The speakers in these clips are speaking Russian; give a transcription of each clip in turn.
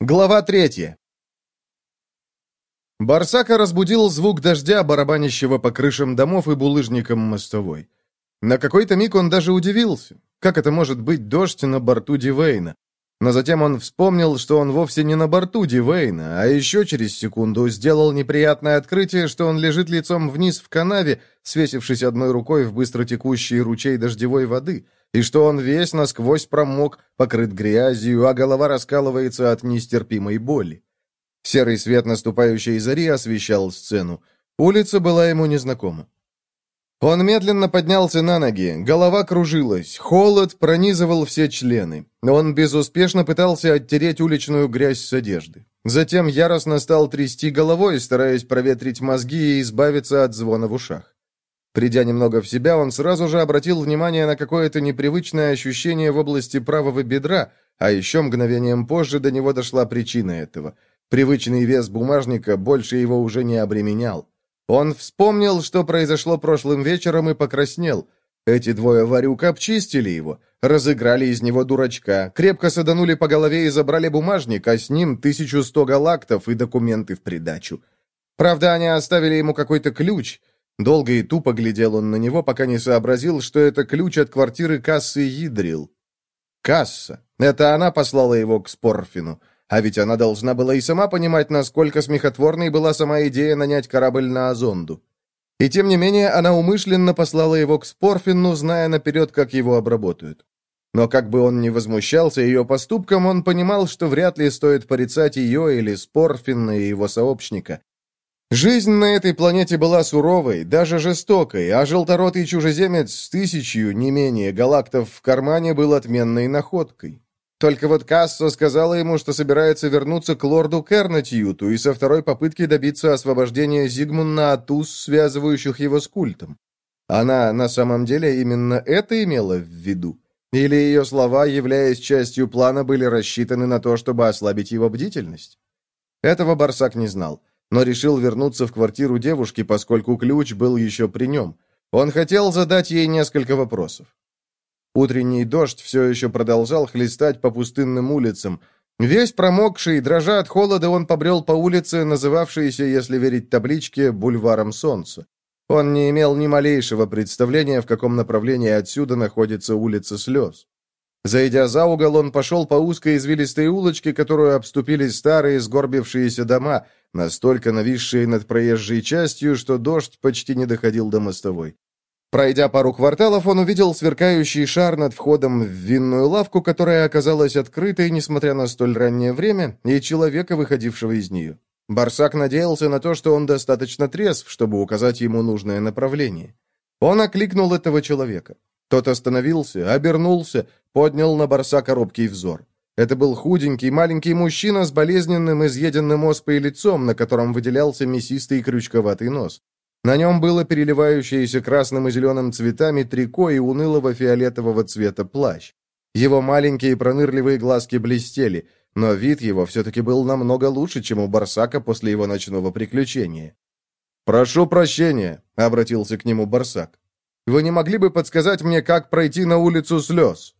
Глава третья. Барсака разбудил звук дождя, барабанящего по крышам домов и булыжникам мостовой. На какой-то миг он даже удивился. Как это может быть дождь на борту Дивейна? Но затем он вспомнил, что он вовсе не на борту Дивейна, а еще через секунду сделал неприятное открытие, что он лежит лицом вниз в канаве, свесившись одной рукой в быстротекущий ручей дождевой воды — и что он весь насквозь промок, покрыт грязью, а голова раскалывается от нестерпимой боли. Серый свет наступающей зари освещал сцену. Улица была ему незнакома. Он медленно поднялся на ноги, голова кружилась, холод пронизывал все члены. Он безуспешно пытался оттереть уличную грязь с одежды. Затем яростно стал трясти головой, стараясь проветрить мозги и избавиться от звона в ушах. Придя немного в себя, он сразу же обратил внимание на какое-то непривычное ощущение в области правого бедра, а еще мгновением позже до него дошла причина этого. Привычный вес бумажника больше его уже не обременял. Он вспомнил, что произошло прошлым вечером, и покраснел. Эти двое варюк обчистили его, разыграли из него дурачка, крепко саданули по голове и забрали бумажник, а с ним 1100 галактов и документы в придачу. Правда, они оставили ему какой-то ключ — Долго и тупо глядел он на него, пока не сообразил, что это ключ от квартиры кассы Yiдрил. Касса. Это она послала его к Спорфину. А ведь она должна была и сама понимать, насколько смехотворной была сама идея нанять корабль на Азонду. И тем не менее, она умышленно послала его к Спорфину, зная наперед, как его обработают. Но как бы он ни возмущался ее поступком, он понимал, что вряд ли стоит порицать ее или Спорфина и его сообщника. Жизнь на этой планете была суровой, даже жестокой, а желторотый чужеземец с тысячью, не менее, галактов в кармане был отменной находкой. Только вот Касса сказала ему, что собирается вернуться к лорду Кернатьюту и со второй попытки добиться освобождения Зигмунда от уз, связывающих его с культом. Она на самом деле именно это имела в виду? Или ее слова, являясь частью плана, были рассчитаны на то, чтобы ослабить его бдительность? Этого Барсак не знал но решил вернуться в квартиру девушки, поскольку ключ был еще при нем. Он хотел задать ей несколько вопросов. Утренний дождь все еще продолжал хлестать по пустынным улицам. Весь промокший, дрожа от холода, он побрел по улице, называвшейся, если верить табличке, «Бульваром Солнца». Он не имел ни малейшего представления, в каком направлении отсюда находится улица Слез. Зайдя за угол, он пошел по узкой извилистой улочке, которую обступили старые сгорбившиеся дома, настолько нависшие над проезжей частью, что дождь почти не доходил до мостовой. Пройдя пару кварталов, он увидел сверкающий шар над входом в винную лавку, которая оказалась открытой, несмотря на столь раннее время, и человека, выходившего из нее. Барсак надеялся на то, что он достаточно трезв, чтобы указать ему нужное направление. Он окликнул этого человека. Тот остановился, обернулся, поднял на борца робкий взор. Это был худенький, маленький мужчина с болезненным, изъеденным оспой лицом, на котором выделялся мясистый крючковатый нос. На нем было переливающееся красным и зеленым цветами трико и унылого фиолетового цвета плащ. Его маленькие пронырливые глазки блестели, но вид его все-таки был намного лучше, чем у Барсака после его ночного приключения. «Прошу прощения», — обратился к нему Барсак. Вы не могли бы подсказать мне, как пройти на улицу слез?»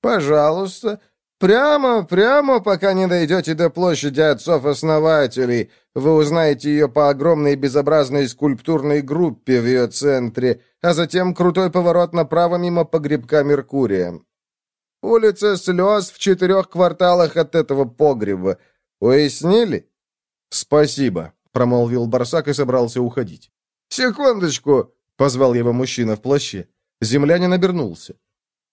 «Пожалуйста. Прямо, прямо, пока не дойдете до площади отцов-основателей. Вы узнаете ее по огромной безобразной скульптурной группе в ее центре, а затем крутой поворот направо мимо погребка Меркурия. Улица слез в четырех кварталах от этого погреба. Уяснили?» «Спасибо», — промолвил Барсак и собрался уходить. «Секундочку!» Позвал его мужчина в плаще. Землянин обернулся.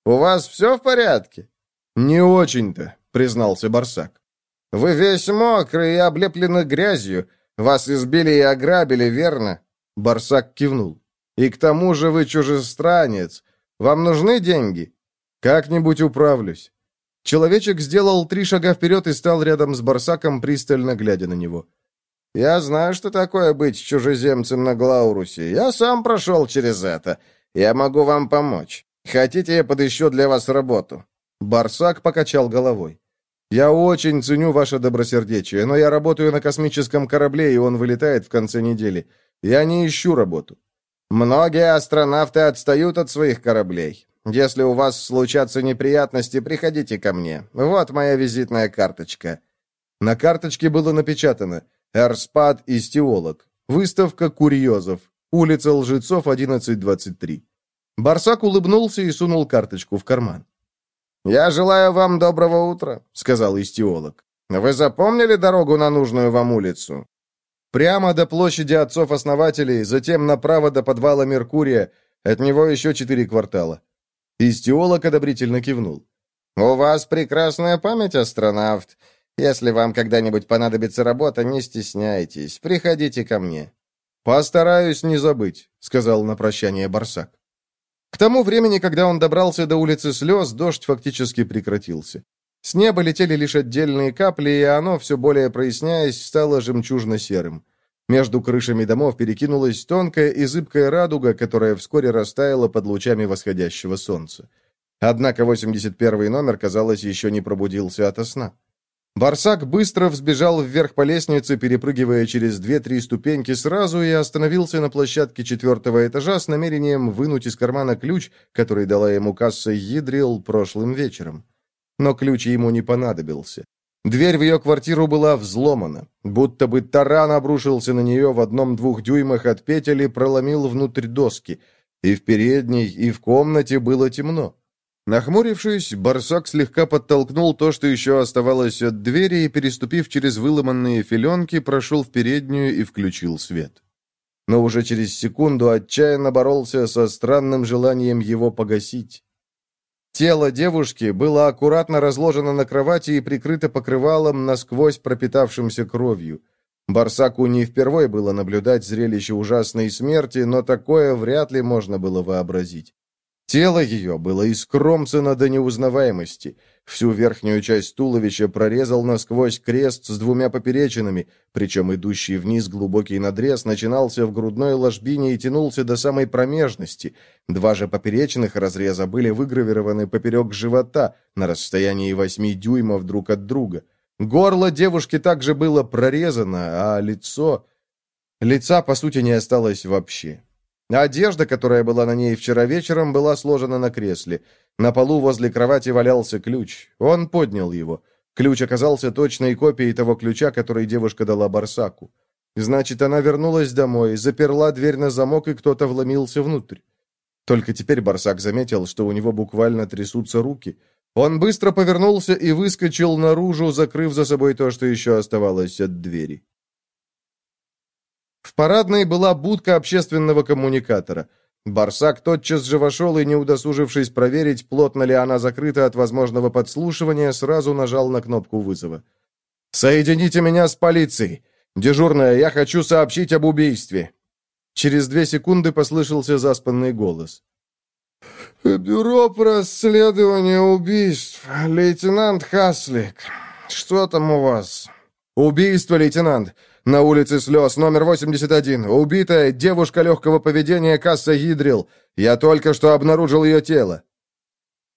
«У вас все в порядке?» «Не очень-то», — признался Барсак. «Вы весь мокрый и облеплены грязью. Вас избили и ограбили, верно?» Барсак кивнул. «И к тому же вы чужестранец. Вам нужны деньги?» «Как-нибудь управлюсь». Человечек сделал три шага вперед и стал рядом с Барсаком, пристально глядя на него. Я знаю, что такое быть чужеземцем на Глаурусе. Я сам прошел через это. Я могу вам помочь. Хотите, я подыщу для вас работу?» Барсак покачал головой. «Я очень ценю ваше добросердечие, но я работаю на космическом корабле, и он вылетает в конце недели. Я не ищу работу». «Многие астронавты отстают от своих кораблей. Если у вас случатся неприятности, приходите ко мне. Вот моя визитная карточка». На карточке было напечатано «Эрспад Истиолог». Выставка курьезов. Улица Лжецов, 1123. Барсак улыбнулся и сунул карточку в карман. «Я желаю вам доброго утра», — сказал истиолог. «Вы запомнили дорогу на нужную вам улицу?» Прямо до площади отцов-основателей, затем направо до подвала Меркурия, от него еще четыре квартала. Истиолог одобрительно кивнул. «У вас прекрасная память, астронавт. Если вам когда-нибудь понадобится работа, не стесняйтесь, приходите ко мне». «Постараюсь не забыть», — сказал на прощание Барсак. К тому времени, когда он добрался до улицы слез, дождь фактически прекратился. С неба летели лишь отдельные капли, и оно, все более проясняясь, стало жемчужно-серым. Между крышами домов перекинулась тонкая и зыбкая радуга, которая вскоре растаяла под лучами восходящего солнца. Однако 81 номер, казалось, еще не пробудился ото сна. Барсак быстро взбежал вверх по лестнице, перепрыгивая через две-три ступеньки сразу, и остановился на площадке четвертого этажа с намерением вынуть из кармана ключ, который дала ему касса Ядрил прошлым вечером. Но ключ ему не понадобился. Дверь в ее квартиру была взломана, будто бы таран обрушился на нее в одном-двух дюймах от петель и проломил внутрь доски. И в передней, и в комнате было темно. Нахмурившись, Барсак слегка подтолкнул то, что еще оставалось от двери, и, переступив через выломанные филенки, прошел в переднюю и включил свет. Но уже через секунду отчаянно боролся со странным желанием его погасить. Тело девушки было аккуратно разложено на кровати и прикрыто покрывалом, насквозь пропитавшимся кровью. Барсаку не впервой было наблюдать зрелище ужасной смерти, но такое вряд ли можно было вообразить. Тело ее было искромцено до неузнаваемости. Всю верхнюю часть туловища прорезал насквозь крест с двумя поперечинами, причем идущий вниз глубокий надрез начинался в грудной ложбине и тянулся до самой промежности. Два же поперечных разреза были выгравированы поперек живота на расстоянии восьми дюймов друг от друга. Горло девушки также было прорезано, а лицо... Лица, по сути, не осталось вообще. Одежда, которая была на ней вчера вечером, была сложена на кресле. На полу возле кровати валялся ключ. Он поднял его. Ключ оказался точной копией того ключа, который девушка дала Барсаку. Значит, она вернулась домой, заперла дверь на замок, и кто-то вломился внутрь. Только теперь Барсак заметил, что у него буквально трясутся руки. Он быстро повернулся и выскочил наружу, закрыв за собой то, что еще оставалось от двери. В парадной была будка общественного коммуникатора. Барсак тотчас же вошел и, не удосужившись проверить, плотно ли она закрыта от возможного подслушивания, сразу нажал на кнопку вызова. «Соедините меня с полицией! Дежурная, я хочу сообщить об убийстве!» Через две секунды послышался заспанный голос. «Бюро по расследованию убийств. Лейтенант Хаслик. Что там у вас?» «Убийство, лейтенант. На улице слез, номер 81. Убитая девушка легкого поведения Касса Гидрил. Я только что обнаружил ее тело».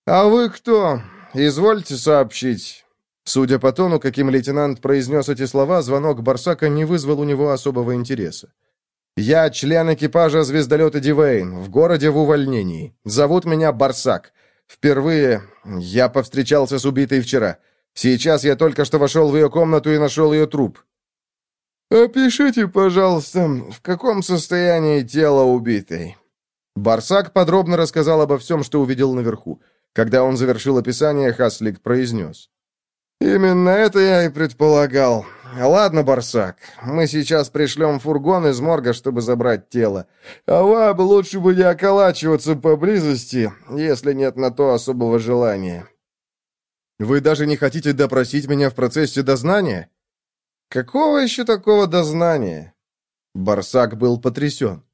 «А вы кто? Извольте сообщить». Судя по тону, каким лейтенант произнес эти слова, звонок Барсака не вызвал у него особого интереса. «Я член экипажа звездолета Дивейн, в городе в увольнении. Зовут меня Барсак. Впервые я повстречался с убитой вчера. Сейчас я только что вошел в ее комнату и нашел ее труп. «Опишите, пожалуйста, в каком состоянии тело убитой?» Барсак подробно рассказал обо всем, что увидел наверху. Когда он завершил описание, Хаслик произнес. «Именно это я и предполагал. Ладно, Барсак, мы сейчас пришлем фургон из морга, чтобы забрать тело. А вам лучше бы не околачиваться поблизости, если нет на то особого желания». «Вы даже не хотите допросить меня в процессе дознания?» Какого еще такого дознания? Барсак был потрясен.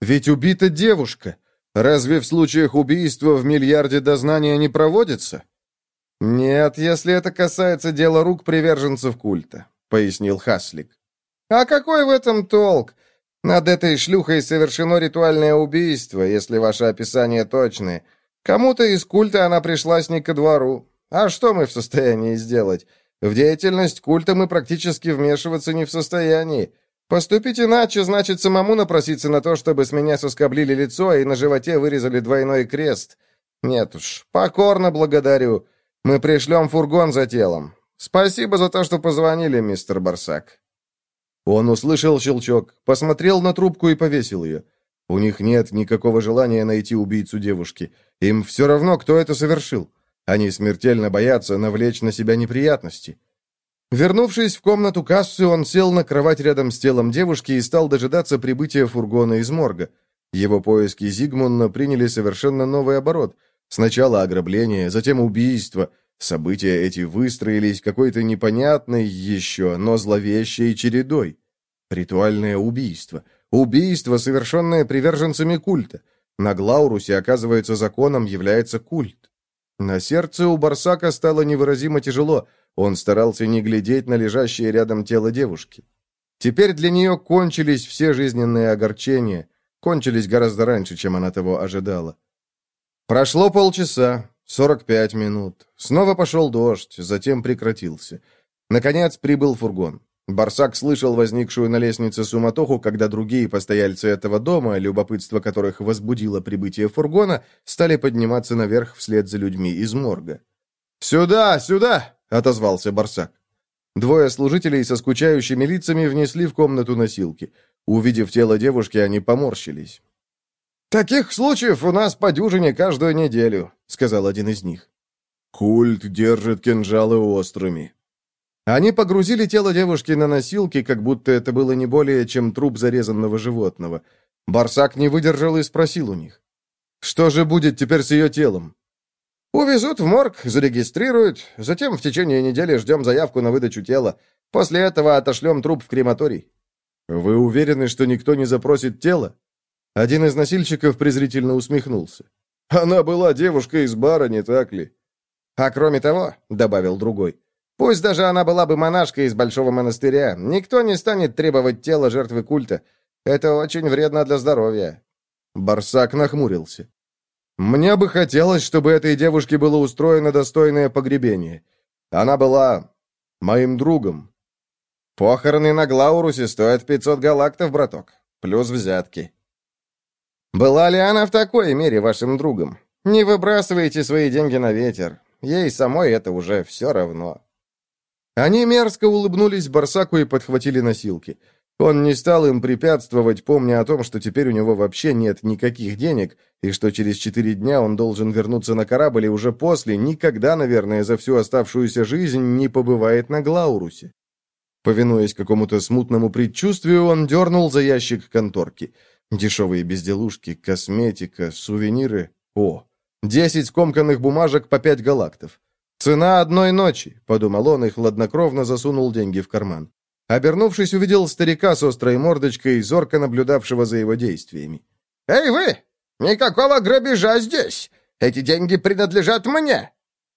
Ведь убита девушка. Разве в случаях убийства в миллиарде дознания не проводится? Нет, если это касается дела рук приверженцев культа, пояснил Хаслик. А какой в этом толк? Над этой шлюхой совершено ритуальное убийство, если ваше описание точное. Кому-то из культа она пришлась не ко двору. А что мы в состоянии сделать? В деятельность культа мы практически вмешиваться не в состоянии. Поступить иначе значит самому напроситься на то, чтобы с меня соскоблили лицо и на животе вырезали двойной крест. Нет уж, покорно благодарю. Мы пришлем фургон за телом. Спасибо за то, что позвонили, мистер Барсак». Он услышал щелчок, посмотрел на трубку и повесил ее. У них нет никакого желания найти убийцу девушки. Им все равно, кто это совершил. Они смертельно боятся навлечь на себя неприятности. Вернувшись в комнату кассы, он сел на кровать рядом с телом девушки и стал дожидаться прибытия фургона из морга. Его поиски Зигмунда приняли совершенно новый оборот. Сначала ограбление, затем убийство. События эти выстроились какой-то непонятной еще, но зловещей чередой. Ритуальное убийство. Убийство, совершенное приверженцами культа. На Глаурусе, оказывается, законом является культ. На сердце у Барсака стало невыразимо тяжело. Он старался не глядеть на лежащее рядом тело девушки. Теперь для нее кончились все жизненные огорчения. Кончились гораздо раньше, чем она того ожидала. Прошло полчаса, сорок пять минут. Снова пошел дождь, затем прекратился. Наконец прибыл фургон. Барсак слышал возникшую на лестнице суматоху, когда другие постояльцы этого дома, любопытство которых возбудило прибытие фургона, стали подниматься наверх вслед за людьми из морга. «Сюда, сюда!» — отозвался Барсак. Двое служителей со скучающими лицами внесли в комнату носилки. Увидев тело девушки, они поморщились. «Таких случаев у нас по дюжине каждую неделю», — сказал один из них. «Культ держит кинжалы острыми», они погрузили тело девушки на носилки, как будто это было не более, чем труп зарезанного животного. Барсак не выдержал и спросил у них. «Что же будет теперь с ее телом?» «Увезут в морг, зарегистрируют, затем в течение недели ждем заявку на выдачу тела. После этого отошлем труп в крематорий». «Вы уверены, что никто не запросит тело?» Один из носильщиков презрительно усмехнулся. «Она была девушкой из бара, не так ли?» «А кроме того», — добавил другой, Пусть даже она была бы монашкой из большого монастыря, никто не станет требовать тела жертвы культа. Это очень вредно для здоровья». Барсак нахмурился. «Мне бы хотелось, чтобы этой девушке было устроено достойное погребение. Она была моим другом». «Похороны на Глаурусе стоят 500 галактов, браток, плюс взятки». «Была ли она в такой мере вашим другом? Не выбрасывайте свои деньги на ветер. Ей самой это уже все равно». Они мерзко улыбнулись Барсаку и подхватили носилки. Он не стал им препятствовать, помня о том, что теперь у него вообще нет никаких денег, и что через четыре дня он должен вернуться на корабль, и уже после никогда, наверное, за всю оставшуюся жизнь не побывает на Глаурусе. Повинуясь какому-то смутному предчувствию, он дернул за ящик конторки. Дешевые безделушки, косметика, сувениры. О, десять скомканных бумажек по пять галактов. «Цена одной ночи», — подумал он и хладнокровно засунул деньги в карман. Обернувшись, увидел старика с острой мордочкой, зорко наблюдавшего за его действиями. «Эй вы! Никакого грабежа здесь! Эти деньги принадлежат мне!»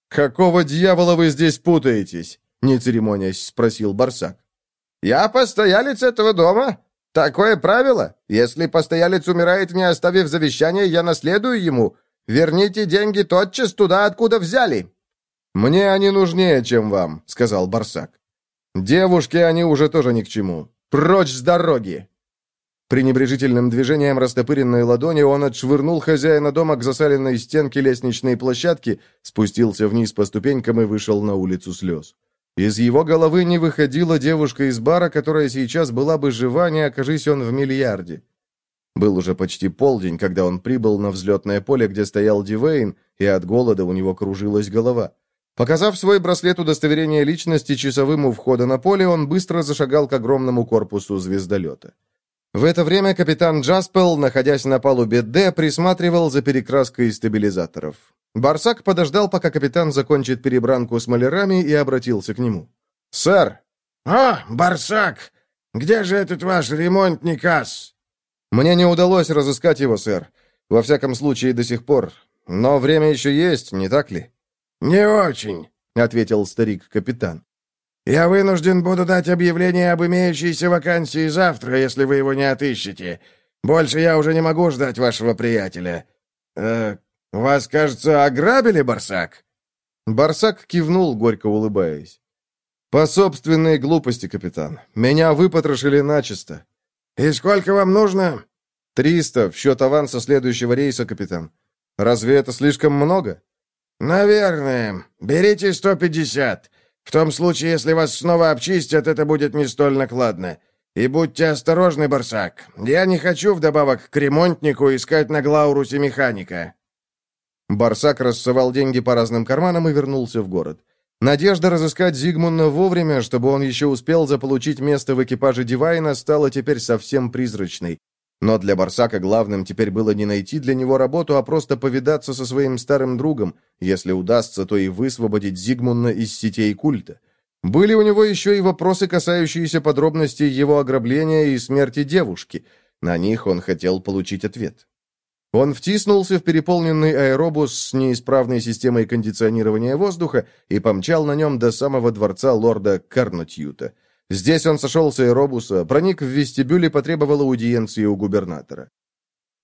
«Какого дьявола вы здесь путаетесь?» — не церемонясь спросил Барсак. «Я постоялец этого дома. Такое правило. Если постоялец умирает, не оставив завещания, я наследую ему. Верните деньги тотчас туда, откуда взяли». «Мне они нужнее, чем вам», — сказал Барсак. «Девушки они уже тоже ни к чему. Прочь с дороги!» Пренебрежительным движением растопыренной ладони он отшвырнул хозяина дома к засаленной стенке лестничной площадки, спустился вниз по ступенькам и вышел на улицу слез. Из его головы не выходила девушка из бара, которая сейчас была бы жива, не окажись он в миллиарде. Был уже почти полдень, когда он прибыл на взлетное поле, где стоял Дивейн, и от голода у него кружилась голова. Показав свой браслет удостоверения личности часовым у входа на поле, он быстро зашагал к огромному корпусу звездолета. В это время капитан Джаспел, находясь на палубе «Д», присматривал за перекраской стабилизаторов. Барсак подождал, пока капитан закончит перебранку с малярами, и обратился к нему. «Сэр!» «О, Барсак! Где же этот ваш ремонтник ас?» «Мне не удалось разыскать его, сэр. Во всяком случае, до сих пор. Но время еще есть, не так ли?» «Не очень», — ответил старик-капитан. «Я вынужден буду дать объявление об имеющейся вакансии завтра, если вы его не отыщете. Больше я уже не могу ждать вашего приятеля. Э, вас, кажется, ограбили, Барсак?» Барсак кивнул, горько улыбаясь. «По собственной глупости, капитан. Меня выпотрошили начисто». «И сколько вам нужно?» «Триста в счет аванса следующего рейса, капитан. Разве это слишком много?» «Наверное. Берите 150. В том случае, если вас снова обчистят, это будет не столь накладно. И будьте осторожны, Барсак. Я не хочу вдобавок к ремонтнику искать на Глаурусе механика». Барсак рассовал деньги по разным карманам и вернулся в город. Надежда разыскать Зигмунда вовремя, чтобы он еще успел заполучить место в экипаже Дивайна, стала теперь совсем призрачной. Но для Барсака главным теперь было не найти для него работу, а просто повидаться со своим старым другом, если удастся, то и высвободить Зигмунда из сетей культа. Были у него еще и вопросы, касающиеся подробностей его ограбления и смерти девушки. На них он хотел получить ответ. Он втиснулся в переполненный аэробус с неисправной системой кондиционирования воздуха и помчал на нем до самого дворца лорда Карнотьюта. Здесь он сошел с аэробуса, проник в вестибюль и потребовал аудиенции у губернатора.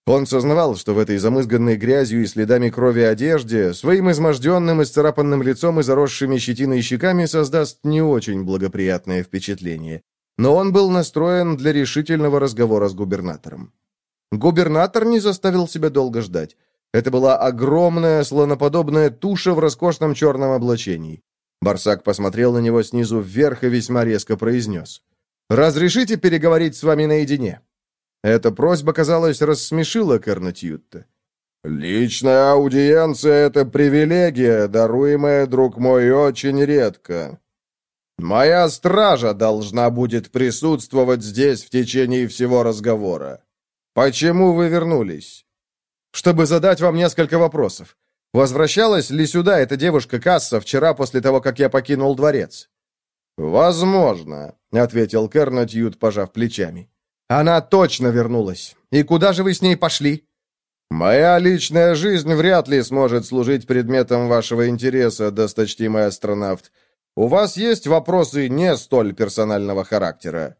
Он сознавал, что в этой замызганной грязью и следами крови одежде, своим изможденным и сцарапанным лицом и заросшими щетиной щеками создаст не очень благоприятное впечатление. Но он был настроен для решительного разговора с губернатором. Губернатор не заставил себя долго ждать. Это была огромная, слоноподобная туша в роскошном черном облачении. Барсак посмотрел на него снизу вверх и весьма резко произнес. «Разрешите переговорить с вами наедине?» Эта просьба, казалось, рассмешила Кернатьютта. «Личная аудиенция — это привилегия, даруемая, друг мой, очень редко. Моя стража должна будет присутствовать здесь в течение всего разговора. «Почему вы вернулись?» «Чтобы задать вам несколько вопросов. Возвращалась ли сюда эта девушка Касса вчера после того, как я покинул дворец?» «Возможно», — ответил Кернатьют, пожав плечами. «Она точно вернулась. И куда же вы с ней пошли?» «Моя личная жизнь вряд ли сможет служить предметом вашего интереса, досточтимый астронавт. У вас есть вопросы не столь персонального характера?»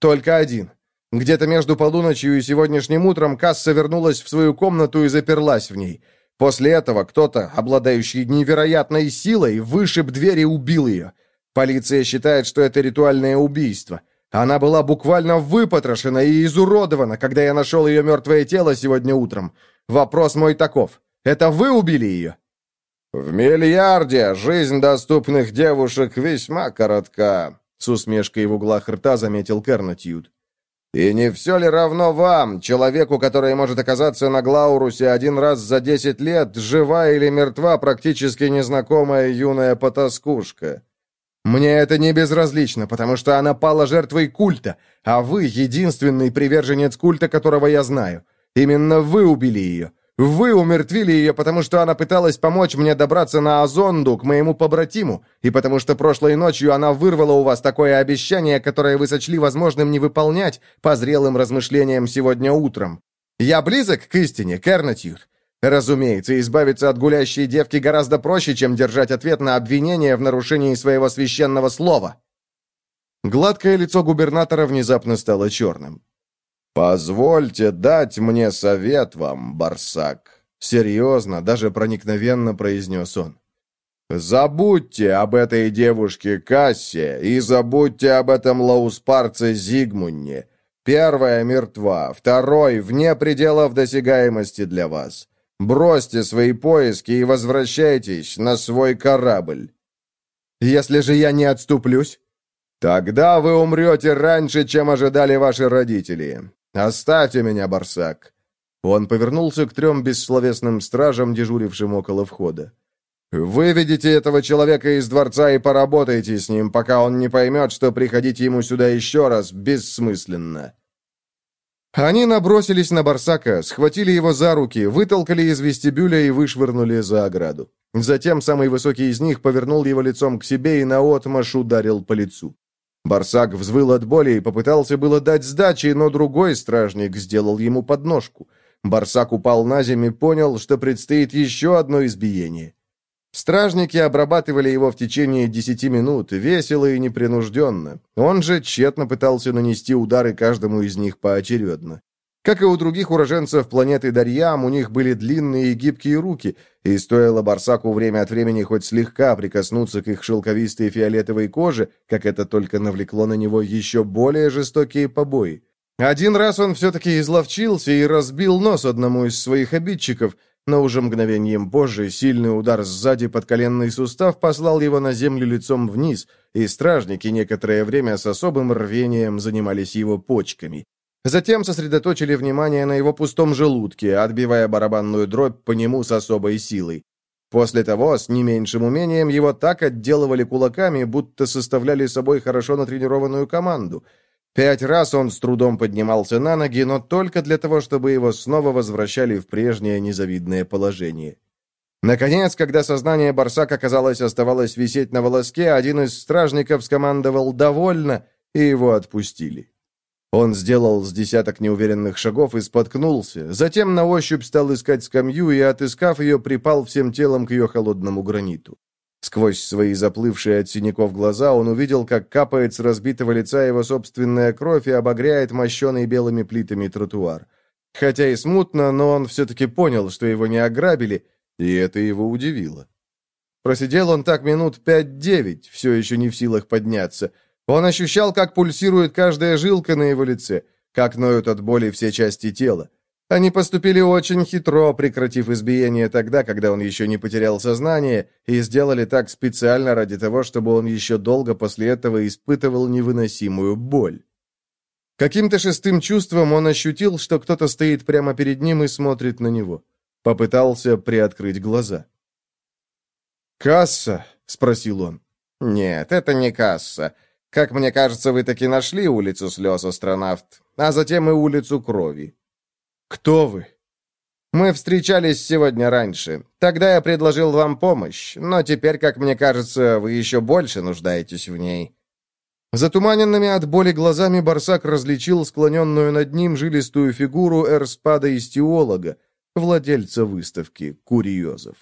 «Только один. Где-то между полуночью и сегодняшним утром Касса вернулась в свою комнату и заперлась в ней. После этого кто-то, обладающий невероятной силой, вышиб дверь и убил ее. Полиция считает, что это ритуальное убийство. Она была буквально выпотрошена и изуродована, когда я нашел ее мертвое тело сегодня утром. Вопрос мой таков. Это вы убили ее?» «В миллиарде жизнь доступных девушек весьма коротка», — с усмешкой в углах рта заметил Кернатьюд. И не все ли равно вам, человеку, который может оказаться на Глаурусе один раз за десять лет, жива или мертва практически незнакомая юная потаскушка? Мне это не безразлично, потому что она пала жертвой культа, а вы — единственный приверженец культа, которого я знаю. Именно вы убили ее. Вы умертвили ее, потому что она пыталась помочь мне добраться на Азонду, к моему побратиму, и потому что прошлой ночью она вырвала у вас такое обещание, которое вы сочли возможным не выполнять по зрелым размышлениям сегодня утром. Я близок к истине, Кернатьют. Разумеется, избавиться от гулящей девки гораздо проще, чем держать ответ на обвинение в нарушении своего священного слова. Гладкое лицо губернатора внезапно стало черным. «Позвольте дать мне совет вам, Барсак», — серьезно, даже проникновенно произнес он. «Забудьте об этой девушке Кассе и забудьте об этом лауспарце Зигмунне. Первая мертва, второй вне пределов досягаемости для вас. Бросьте свои поиски и возвращайтесь на свой корабль». «Если же я не отступлюсь?» «Тогда вы умрете раньше, чем ожидали ваши родители. «Оставьте меня, Барсак!» Он повернулся к трем бессловесным стражам, дежурившим около входа. «Выведите этого человека из дворца и поработайте с ним, пока он не поймет, что приходить ему сюда еще раз бессмысленно». Они набросились на Барсака, схватили его за руки, вытолкали из вестибюля и вышвырнули за ограду. Затем самый высокий из них повернул его лицом к себе и наотмашь ударил по лицу. Барсак взвыл от боли и попытался было дать сдачи, но другой стражник сделал ему подножку. Барсак упал на землю и понял, что предстоит еще одно избиение. Стражники обрабатывали его в течение десяти минут, весело и непринужденно. Он же тщетно пытался нанести удары каждому из них поочередно. Как и у других уроженцев планеты Дарьям, у них были длинные и гибкие руки, и стоило Барсаку время от времени хоть слегка прикоснуться к их шелковистой фиолетовой коже, как это только навлекло на него еще более жестокие побои. Один раз он все-таки изловчился и разбил нос одному из своих обидчиков, но уже мгновением позже сильный удар сзади под коленный сустав послал его на землю лицом вниз, и стражники некоторое время с особым рвением занимались его почками. Затем сосредоточили внимание на его пустом желудке, отбивая барабанную дробь по нему с особой силой. После того, с не меньшим умением, его так отделывали кулаками, будто составляли собой хорошо натренированную команду — Пять раз он с трудом поднимался на ноги, но только для того, чтобы его снова возвращали в прежнее незавидное положение. Наконец, когда сознание Барсака, казалось, оставалось висеть на волоске, один из стражников скомандовал «довольно», и его отпустили. Он сделал с десяток неуверенных шагов и споткнулся, затем на ощупь стал искать скамью и, отыскав ее, припал всем телом к ее холодному граниту. Сквозь свои заплывшие от синяков глаза он увидел, как капает с разбитого лица его собственная кровь и обогряет мощеный белыми плитами тротуар. Хотя и смутно, но он все-таки понял, что его не ограбили, и это его удивило. Просидел он так минут пять-девять, все еще не в силах подняться. Он ощущал, как пульсирует каждая жилка на его лице, как ноют от боли все части тела. Они поступили очень хитро, прекратив избиение тогда, когда он еще не потерял сознание, и сделали так специально ради того, чтобы он еще долго после этого испытывал невыносимую боль. Каким-то шестым чувством он ощутил, что кто-то стоит прямо перед ним и смотрит на него. Попытался приоткрыть глаза. «Касса?» — спросил он. «Нет, это не касса. Как мне кажется, вы таки нашли улицу слез, астронавт, а затем и улицу крови. «Кто вы?» «Мы встречались сегодня раньше. Тогда я предложил вам помощь, но теперь, как мне кажется, вы еще больше нуждаетесь в ней». Затуманенными от боли глазами Барсак различил склоненную над ним жилистую фигуру Эрспада Истиолога, владельца выставки курьезов.